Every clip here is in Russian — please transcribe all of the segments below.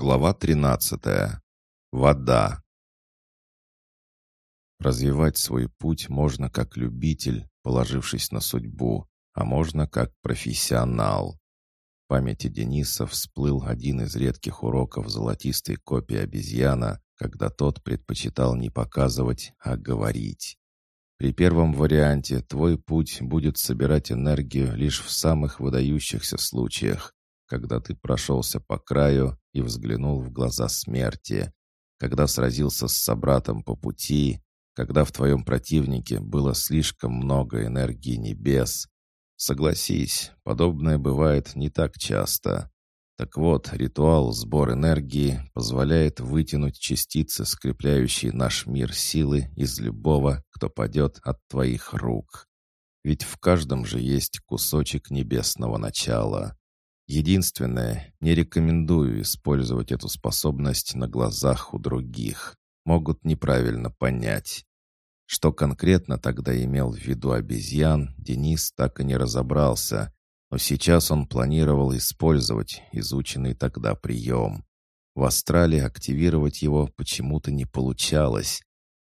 Глава 13. Вода. Развивать свой путь можно как любитель, положившись на судьбу, а можно как профессионал. В памяти Дениса всплыл один из редких уроков золотистой копии обезьяна, когда тот предпочитал не показывать, а говорить. При первом варианте твой путь будет собирать энергию лишь в самых выдающихся случаях, когда ты прошелся по краю и взглянул в глаза смерти, когда сразился с собратом по пути, когда в твоем противнике было слишком много энергии небес. Согласись, подобное бывает не так часто. Так вот, ритуал сбор энергии позволяет вытянуть частицы, скрепляющие наш мир силы из любого, кто падет от твоих рук. Ведь в каждом же есть кусочек небесного начала. Единственное, не рекомендую использовать эту способность на глазах у других. Могут неправильно понять. Что конкретно тогда имел в виду обезьян, Денис так и не разобрался, но сейчас он планировал использовать изученный тогда прием. В астрале активировать его почему-то не получалось.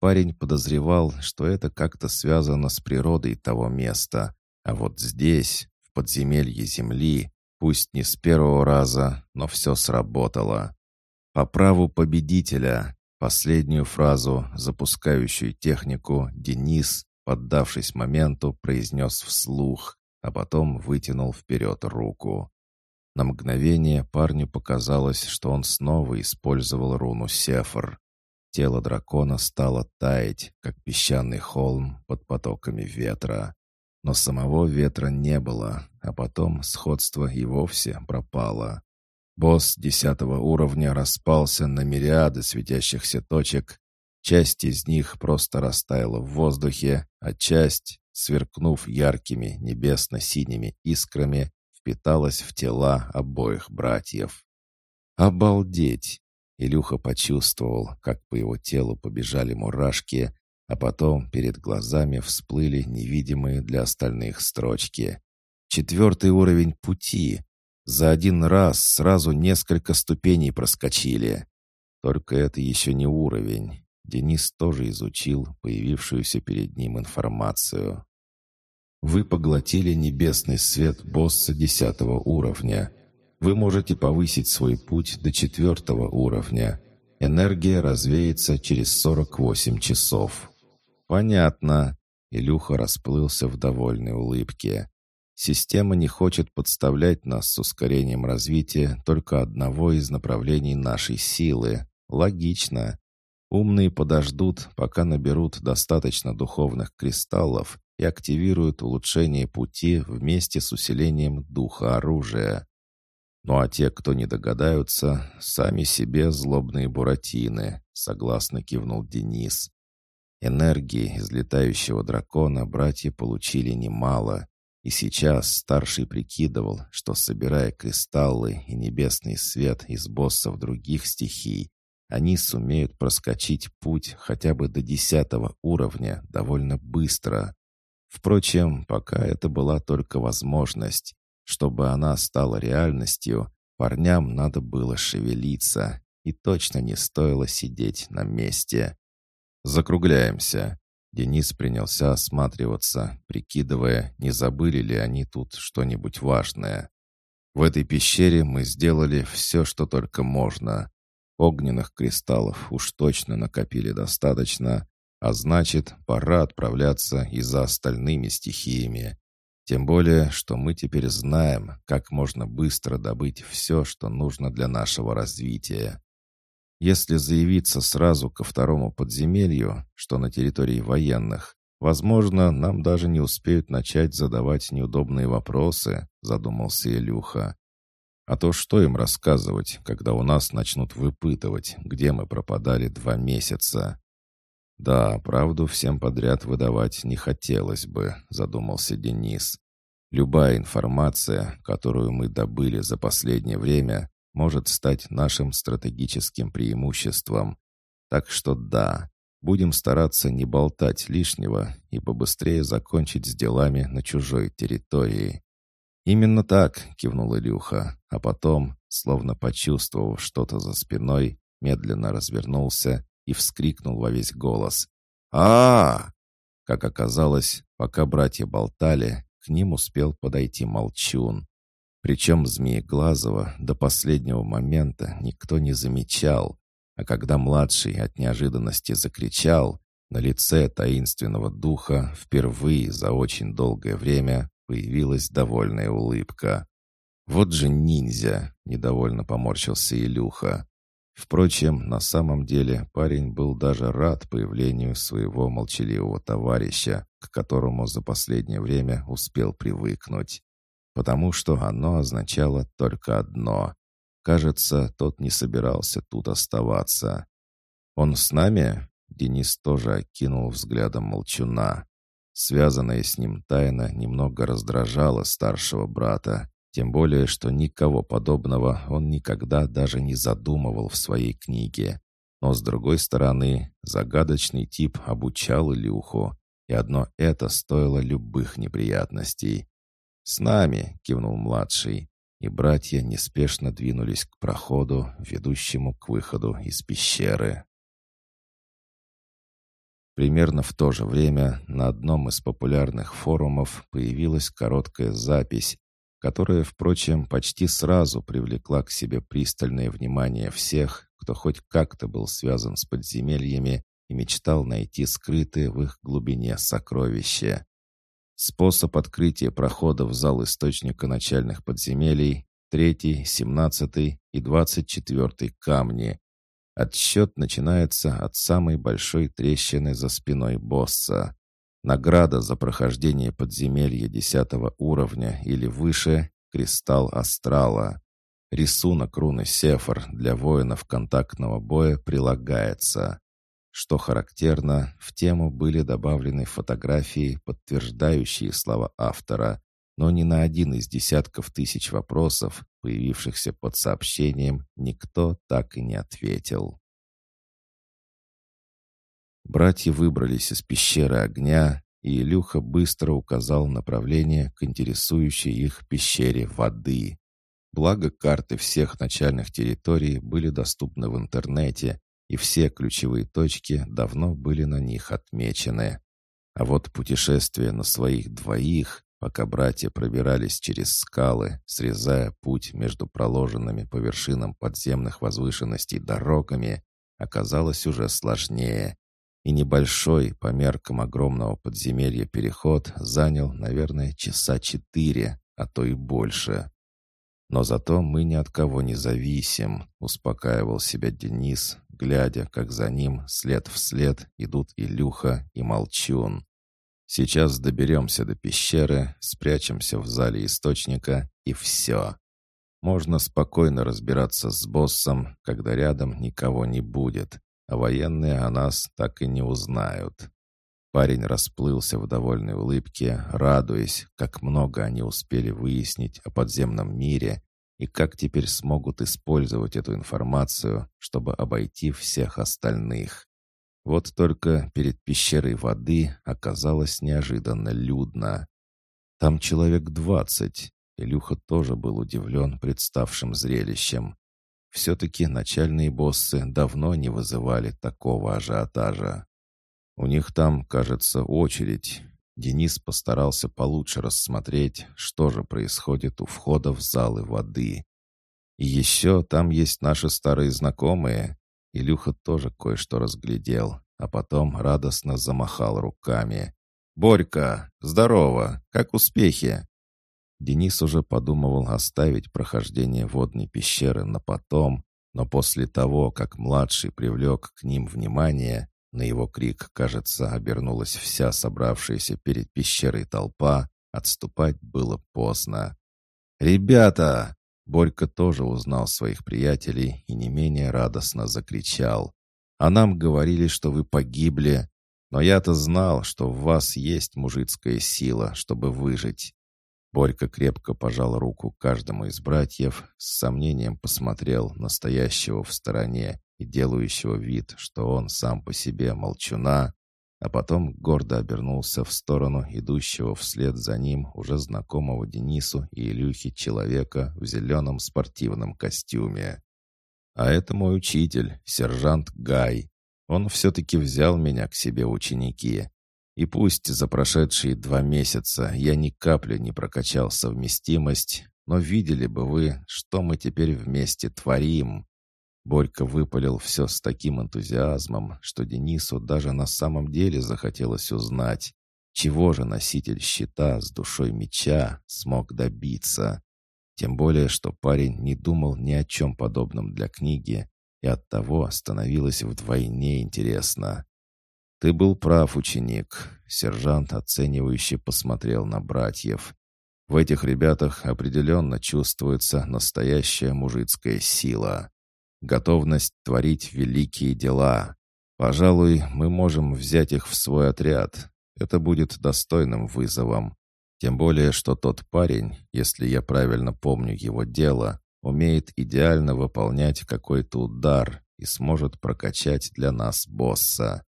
Парень подозревал, что это как-то связано с природой того места, а вот здесь, в подземелье Земли, Пусть не с первого раза, но все сработало. По праву победителя, последнюю фразу, запускающую технику, Денис, поддавшись моменту, произнес вслух, а потом вытянул вперед руку. На мгновение парню показалось, что он снова использовал руну Сефар. Тело дракона стало таять, как песчаный холм под потоками ветра. Но самого ветра не было, а потом сходство и вовсе пропало. Босс десятого уровня распался на мириады светящихся точек. Часть из них просто растаяла в воздухе, а часть, сверкнув яркими небесно-синими искрами, впиталась в тела обоих братьев. «Обалдеть!» Илюха почувствовал, как по его телу побежали мурашки, а потом перед глазами всплыли невидимые для остальных строчки. Четвертый уровень пути. За один раз сразу несколько ступеней проскочили. Только это еще не уровень. Денис тоже изучил появившуюся перед ним информацию. Вы поглотили небесный свет босса десятого уровня. Вы можете повысить свой путь до четвертого уровня. Энергия развеется через 48 часов. «Понятно». Илюха расплылся в довольной улыбке. «Система не хочет подставлять нас с ускорением развития только одного из направлений нашей силы. Логично. Умные подождут, пока наберут достаточно духовных кристаллов и активируют улучшение пути вместе с усилением духа оружия. Ну а те, кто не догадаются, сами себе злобные буратины», — согласно кивнул Денис. Энергии из летающего дракона братья получили немало, и сейчас старший прикидывал, что, собирая кристаллы и небесный свет из боссов других стихий, они сумеют проскочить путь хотя бы до десятого уровня довольно быстро. Впрочем, пока это была только возможность. Чтобы она стала реальностью, парням надо было шевелиться, и точно не стоило сидеть на месте. «Закругляемся». Денис принялся осматриваться, прикидывая, не забыли ли они тут что-нибудь важное. В этой пещере мы сделали все, что только можно. Огненных кристаллов уж точно накопили достаточно, а значит, пора отправляться и за остальными стихиями. Тем более, что мы теперь знаем, как можно быстро добыть все, что нужно для нашего развития. Если заявиться сразу ко второму подземелью, что на территории военных, возможно, нам даже не успеют начать задавать неудобные вопросы, задумался Илюха. А то что им рассказывать, когда у нас начнут выпытывать, где мы пропадали два месяца? Да, правду всем подряд выдавать не хотелось бы, задумался Денис. Любая информация, которую мы добыли за последнее время, может стать нашим стратегическим преимуществом. Так что да, будем стараться не болтать лишнего и побыстрее закончить с делами на чужой территории. «Именно так», — кивнул Илюха, а потом, словно почувствовав что-то за спиной, медленно развернулся и вскрикнул во весь голос. а, -а, -а Как оказалось, пока братья болтали, к ним успел подойти Молчун. Причем Змееглазого до последнего момента никто не замечал, а когда младший от неожиданности закричал, на лице таинственного духа впервые за очень долгое время появилась довольная улыбка. «Вот же ниндзя!» — недовольно поморщился Илюха. Впрочем, на самом деле парень был даже рад появлению своего молчаливого товарища, к которому за последнее время успел привыкнуть. Потому что оно означало только одно. Кажется, тот не собирался тут оставаться. «Он с нами?» Денис тоже окинул взглядом молчуна. Связанная с ним тайна немного раздражала старшего брата, тем более, что никого подобного он никогда даже не задумывал в своей книге. Но, с другой стороны, загадочный тип обучал Илюху, и одно это стоило любых неприятностей. «С нами!» — кивнул младший, и братья неспешно двинулись к проходу, ведущему к выходу из пещеры. Примерно в то же время на одном из популярных форумов появилась короткая запись, которая, впрочем, почти сразу привлекла к себе пристальное внимание всех, кто хоть как-то был связан с подземельями и мечтал найти скрытые в их глубине сокровища. Способ открытия прохода в зал источника начальных подземелий, третий, семнадцатый и двадцать четвертый камни, Отсчет начинается от самой большой трещины за спиной босса. Награда за прохождение подземелья десятого уровня или выше — кристалл астрала. Рисунок руны Сефар для воинов контактного боя прилагается. Что характерно, в тему были добавлены фотографии, подтверждающие слова автора, но ни на один из десятков тысяч вопросов, появившихся под сообщением, никто так и не ответил. Братья выбрались из пещеры огня, и Илюха быстро указал направление к интересующей их пещере воды. Благо, карты всех начальных территорий были доступны в интернете, и все ключевые точки давно были на них отмечены. А вот путешествие на своих двоих пока братья пробирались через скалы, срезая путь между проложенными по вершинам подземных возвышенностей дорогами, оказалось уже сложнее. И небольшой, по меркам огромного подземелья, переход занял, наверное, часа четыре, а то и больше. Но зато мы ни от кого не зависим, успокаивал себя Денис, глядя, как за ним след в след идут Илюха и Молчун. Сейчас доберемся до пещеры, спрячемся в зале источника, и все. Можно спокойно разбираться с боссом, когда рядом никого не будет, а военные о нас так и не узнают. Парень расплылся в довольной улыбке, радуясь, как много они успели выяснить о подземном мире и как теперь смогут использовать эту информацию, чтобы обойти всех остальных. Вот только перед пещерой воды оказалось неожиданно людно. Там человек двадцать. Илюха тоже был удивлен представшим зрелищем. Все-таки начальные боссы давно не вызывали такого ажиотажа. У них там, кажется, очередь. Денис постарался получше рассмотреть, что же происходит у входа в залы воды. И еще там есть наши старые знакомые. Илюха тоже кое-что разглядел, а потом радостно замахал руками. «Борька, здорово! Как успехи?» Денис уже подумывал оставить прохождение водной пещеры на потом, но после того, как младший привлек к ним внимание, на его крик, кажется, обернулась вся собравшаяся перед пещерой толпа, отступать было поздно. «Ребята!» Борька тоже узнал своих приятелей и не менее радостно закричал. «А нам говорили, что вы погибли, но я-то знал, что в вас есть мужицкая сила, чтобы выжить». Борька крепко пожал руку каждому из братьев, с сомнением посмотрел на стоящего в стороне и делающего вид, что он сам по себе молчуна, а потом гордо обернулся в сторону идущего вслед за ним уже знакомого Денису и Илюхе человека в зеленом спортивном костюме. «А это мой учитель, сержант Гай. Он все-таки взял меня к себе ученики. И пусть за прошедшие два месяца я ни капли не прокачал совместимость, но видели бы вы, что мы теперь вместе творим. Борька выпалил все с таким энтузиазмом, что Денису даже на самом деле захотелось узнать, чего же носитель щита с душой меча смог добиться. Тем более, что парень не думал ни о чем подобном для книги, и оттого становилось вдвойне интересно. «Ты был прав, ученик», — сержант оценивающе посмотрел на братьев. «В этих ребятах определенно чувствуется настоящая мужицкая сила» готовность творить великие дела. Пожалуй, мы можем взять их в свой отряд. Это будет достойным вызовом. Тем более, что тот парень, если я правильно помню его дело, умеет идеально выполнять какой-то удар и сможет прокачать для нас босса.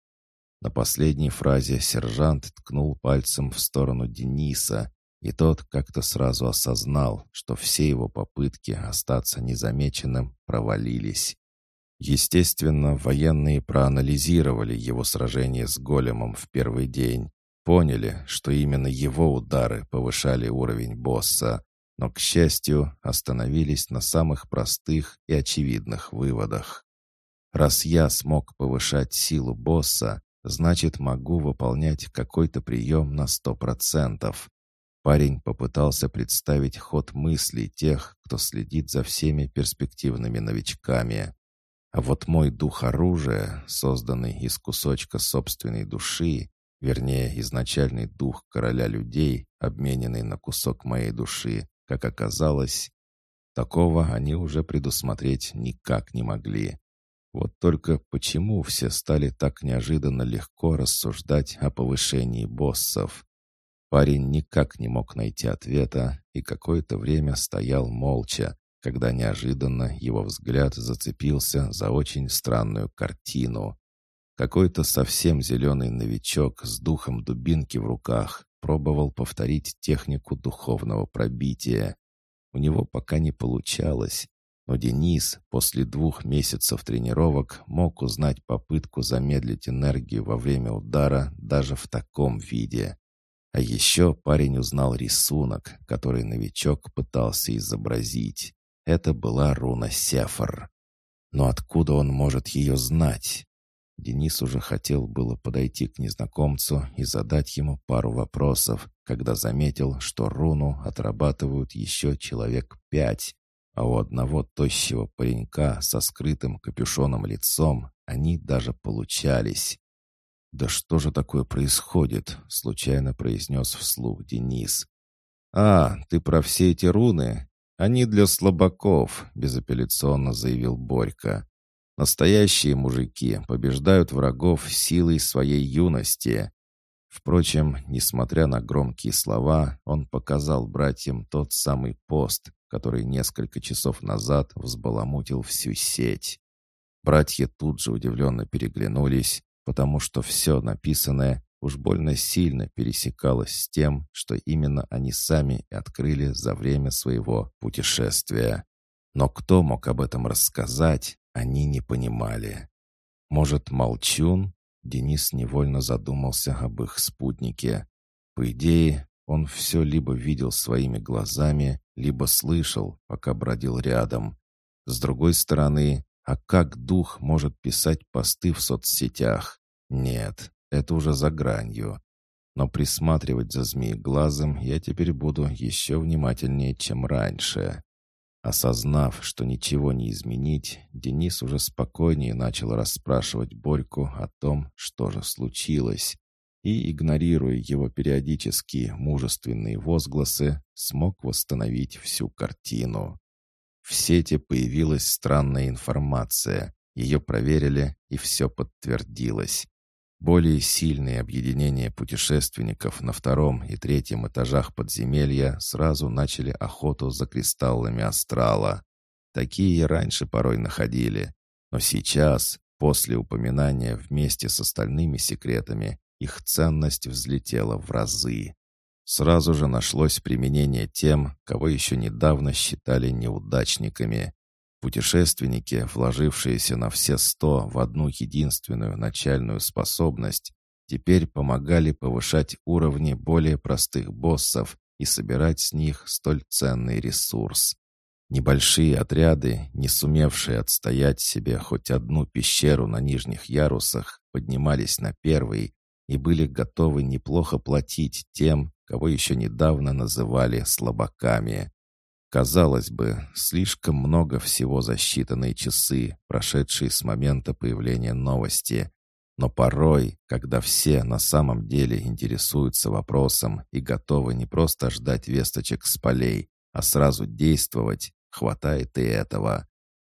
На последней фразе сержант ткнул пальцем в сторону Дениса, и тот как-то сразу осознал, что все его попытки остаться незамеченным провалились. Естественно, военные проанализировали его сражение с големом в первый день, поняли, что именно его удары повышали уровень босса, но, к счастью, остановились на самых простых и очевидных выводах. Раз я смог повышать силу босса, значит, могу выполнять какой-то прием на сто процентов. Парень попытался представить ход мыслей тех, кто следит за всеми перспективными новичками. А вот мой дух оружия, созданный из кусочка собственной души, вернее, изначальный дух короля людей, обмененный на кусок моей души, как оказалось, такого они уже предусмотреть никак не могли. Вот только почему все стали так неожиданно легко рассуждать о повышении боссов? Парень никак не мог найти ответа и какое-то время стоял молча, когда неожиданно его взгляд зацепился за очень странную картину. Какой-то совсем зеленый новичок с духом дубинки в руках пробовал повторить технику духовного пробития. У него пока не получалось, но Денис после двух месяцев тренировок мог узнать попытку замедлить энергию во время удара даже в таком виде. А еще парень узнал рисунок, который новичок пытался изобразить. Это была руна Сефар. Но откуда он может ее знать? Денис уже хотел было подойти к незнакомцу и задать ему пару вопросов, когда заметил, что руну отрабатывают еще человек пять, а у одного тощего паренька со скрытым капюшоном лицом они даже получались. «Да что же такое происходит?» — случайно произнес вслух Денис. «А, ты про все эти руны? Они для слабаков», — безапелляционно заявил Борька. «Настоящие мужики побеждают врагов силой своей юности». Впрочем, несмотря на громкие слова, он показал братьям тот самый пост, который несколько часов назад взбаламутил всю сеть. Братья тут же удивленно переглянулись, потому что все написанное уж больно сильно пересекалось с тем, что именно они сами открыли за время своего путешествия. Но кто мог об этом рассказать, они не понимали. Может, Молчун? Денис невольно задумался об их спутнике. По идее, он все либо видел своими глазами, либо слышал, пока бродил рядом. С другой стороны, а как дух может писать посты в соцсетях? Нет, это уже за гранью. Но присматривать за змееглазом я теперь буду еще внимательнее, чем раньше. Осознав, что ничего не изменить, Денис уже спокойнее начал расспрашивать Борьку о том, что же случилось, и, игнорируя его периодические мужественные возгласы, смог восстановить всю картину. В сети появилась странная информация. Ее проверили, и все подтвердилось. Более сильные объединения путешественников на втором и третьем этажах подземелья сразу начали охоту за кристаллами астрала. Такие раньше порой находили. Но сейчас, после упоминания вместе с остальными секретами, их ценность взлетела в разы. Сразу же нашлось применение тем, кого еще недавно считали неудачниками. Путешественники, вложившиеся на все сто в одну единственную начальную способность, теперь помогали повышать уровни более простых боссов и собирать с них столь ценный ресурс. Небольшие отряды, не сумевшие отстоять себе хоть одну пещеру на нижних ярусах, поднимались на первый и были готовы неплохо платить тем, кого еще недавно называли слабаками. Казалось бы, слишком много всего за считанные часы, прошедшие с момента появления новости. Но порой, когда все на самом деле интересуются вопросом и готовы не просто ждать весточек с полей, а сразу действовать, хватает и этого.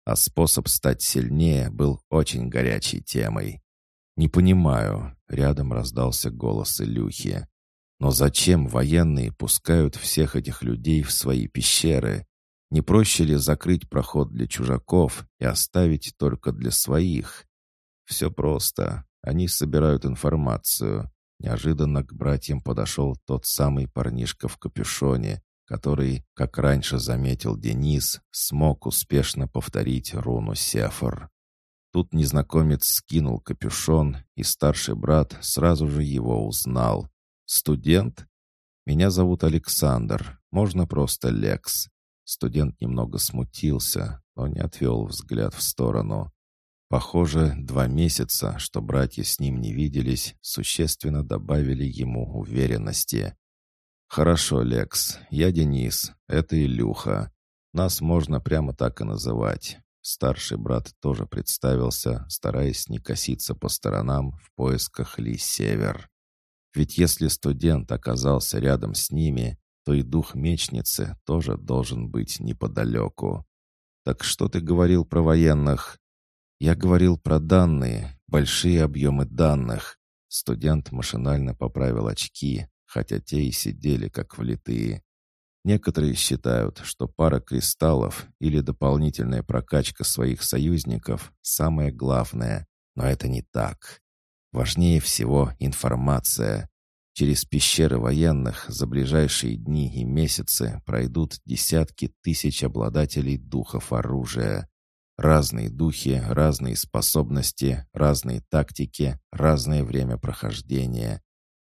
А способ стать сильнее был очень горячей темой. «Не понимаю», — рядом раздался голос Илюхи. «Но зачем военные пускают всех этих людей в свои пещеры? Не проще ли закрыть проход для чужаков и оставить только для своих?» «Все просто. Они собирают информацию». Неожиданно к братьям подошел тот самый парнишка в капюшоне, который, как раньше заметил Денис, смог успешно повторить руну Сефор. Тут незнакомец скинул капюшон, и старший брат сразу же его узнал. «Студент? Меня зовут Александр, можно просто Лекс». Студент немного смутился, но не отвел взгляд в сторону. Похоже, два месяца, что братья с ним не виделись, существенно добавили ему уверенности. «Хорошо, Лекс, я Денис, это Илюха. Нас можно прямо так и называть. Старший брат тоже представился, стараясь не коситься по сторонам в поисках Ли Север. Ведь если студент оказался рядом с ними, то и дух мечницы тоже должен быть неподалеку. «Так что ты говорил про военных?» «Я говорил про данные, большие объемы данных». Студент машинально поправил очки, хотя те и сидели как влитые. Некоторые считают, что пара кристаллов или дополнительная прокачка своих союзников – самое главное, но это не так. Важнее всего информация. Через пещеры военных за ближайшие дни и месяцы пройдут десятки тысяч обладателей духов оружия. Разные духи, разные способности, разные тактики, разное время прохождения.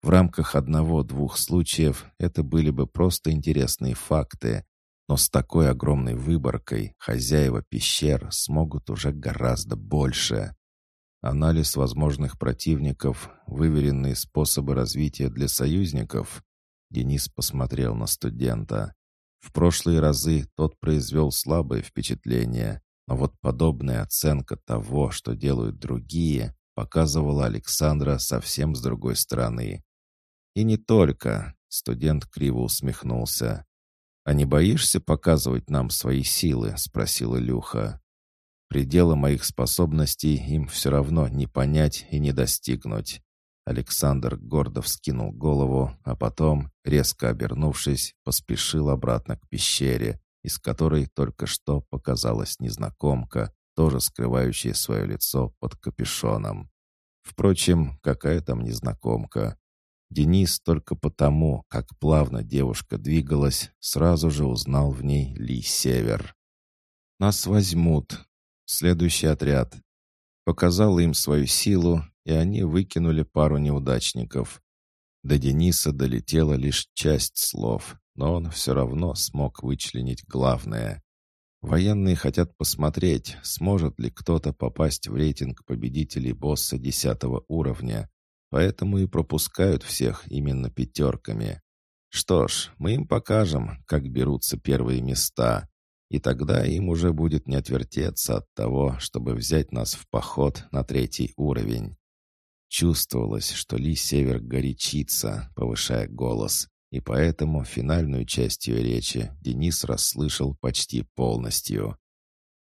В рамках одного-двух случаев это были бы просто интересные факты, но с такой огромной выборкой хозяева пещер смогут уже гораздо больше. Анализ возможных противников, выверенные способы развития для союзников. Денис посмотрел на студента. В прошлые разы тот произвел слабое впечатление, но вот подобная оценка того, что делают другие, показывала Александра совсем с другой стороны. «И не только», — студент криво усмехнулся. «А не боишься показывать нам свои силы?» — спросил Илюха. «Пределы моих способностей им все равно не понять и не достигнуть». Александр гордо вскинул голову, а потом, резко обернувшись, поспешил обратно к пещере, из которой только что показалась незнакомка, тоже скрывающая свое лицо под капюшоном. Впрочем, какая там незнакомка? Денис только потому, как плавно девушка двигалась, сразу же узнал в ней Ли Север. «Нас возьмут. Следующий отряд». Показал им свою силу, и они выкинули пару неудачников. До Дениса долетела лишь часть слов, но он все равно смог вычленить главное. Военные хотят посмотреть, сможет ли кто-то попасть в рейтинг победителей босса десятого уровня, Поэтому и пропускают всех именно пятерками. Что ж, мы им покажем, как берутся первые места, и тогда им уже будет не отвертеться от того, чтобы взять нас в поход на третий уровень. Чувствовалось, что Ли Север горячится, повышая голос, и поэтому финальную часть ее речи Денис расслышал почти полностью.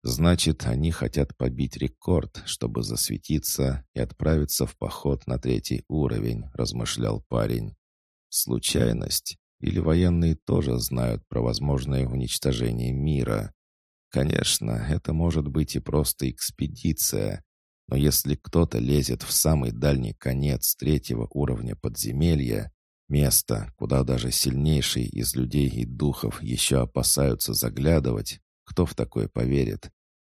Значит, они хотят побить рекорд, чтобы засветиться и отправиться в поход на третий уровень, размышлял парень. Случайность? Или военные тоже знают про возможное уничтожение мира? Конечно, это может быть и просто экспедиция, Но если кто-то лезет в самый дальний конец третьего уровня подземелья, место, куда даже сильнейшие из людей и духов еще опасаются заглядывать, кто в такое поверит?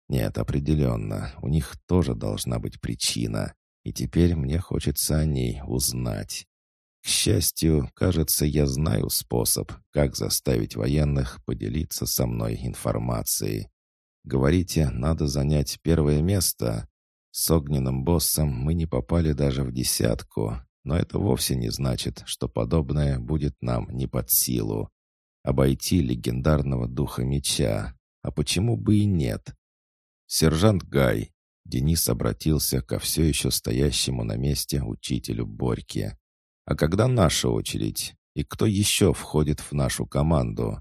Нет, определенно, у них тоже должна быть причина, и теперь мне хочется о ней узнать. К счастью, кажется, я знаю способ, как заставить военных поделиться со мной информацией. Говорите, надо занять первое место. С огненным боссом мы не попали даже в десятку, но это вовсе не значит, что подобное будет нам не под силу. Обойти легендарного духа меча. А почему бы и нет? Сержант Гай. Денис обратился ко все еще стоящему на месте учителю Борьке. А когда наша очередь? И кто еще входит в нашу команду?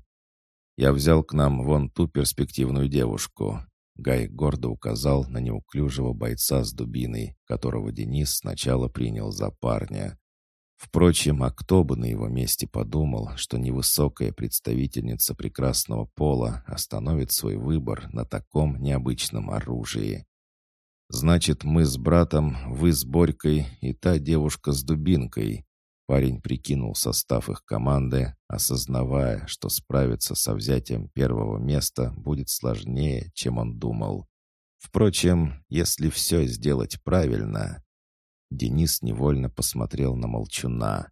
Я взял к нам вон ту перспективную девушку. Гай гордо указал на неуклюжего бойца с дубиной, которого Денис сначала принял за парня. Впрочем, а кто бы на его месте подумал, что невысокая представительница прекрасного пола остановит свой выбор на таком необычном оружии? Значит, мы с братом, вы с Борькой и та девушка с дубинкой. Парень прикинул состав их команды, осознавая, что справиться со взятием первого места будет сложнее, чем он думал. Впрочем, если все сделать правильно... Денис невольно посмотрел на молчуна.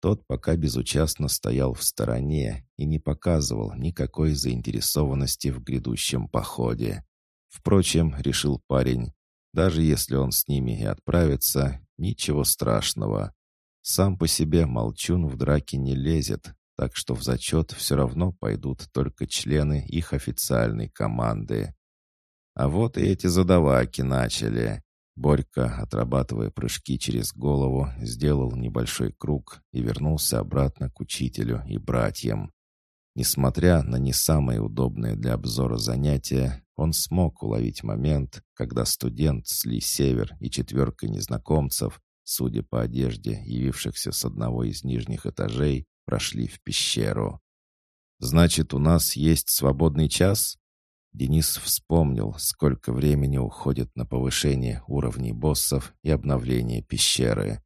Тот пока безучастно стоял в стороне и не показывал никакой заинтересованности в грядущем походе. Впрочем, решил парень, даже если он с ними и отправится, ничего страшного. Сам по себе молчун в драке не лезет, так что в зачет все равно пойдут только члены их официальной команды. А вот и эти задаваки начали. Борька, отрабатывая прыжки через голову, сделал небольшой круг и вернулся обратно к учителю и братьям. Несмотря на не самое удобное для обзора занятие, он смог уловить момент, когда студент с Ли Север и четверкой незнакомцев судя по одежде, явившихся с одного из нижних этажей, прошли в пещеру. «Значит, у нас есть свободный час?» Денис вспомнил, сколько времени уходит на повышение уровней боссов и обновление пещеры.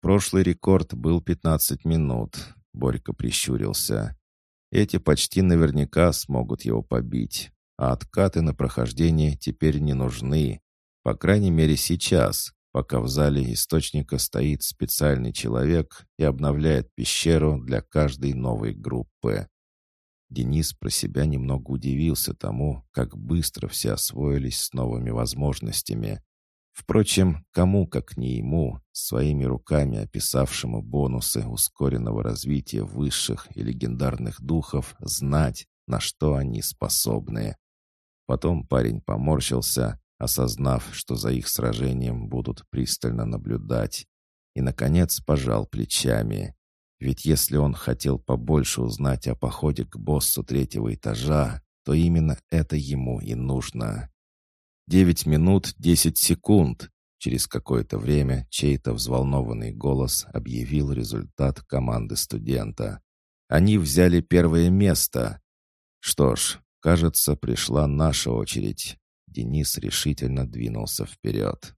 Прошлый рекорд был 15 минут, Борька прищурился. Эти почти наверняка смогут его побить, а откаты на прохождение теперь не нужны. По крайней мере сейчас, пока в зале источника стоит специальный человек и обновляет пещеру для каждой новой группы. Денис про себя немного удивился тому, как быстро все освоились с новыми возможностями. Впрочем, кому, как не ему, своими руками описавшему бонусы ускоренного развития высших и легендарных духов, знать, на что они способны. Потом парень поморщился, осознав, что за их сражением будут пристально наблюдать, и, наконец, пожал плечами. Ведь если он хотел побольше узнать о походе к боссу третьего этажа, то именно это ему и нужно. «Девять минут десять секунд!» Через какое-то время чей-то взволнованный голос объявил результат команды студента. «Они взяли первое место!» «Что ж, кажется, пришла наша очередь». Денис решительно двинулся вперед.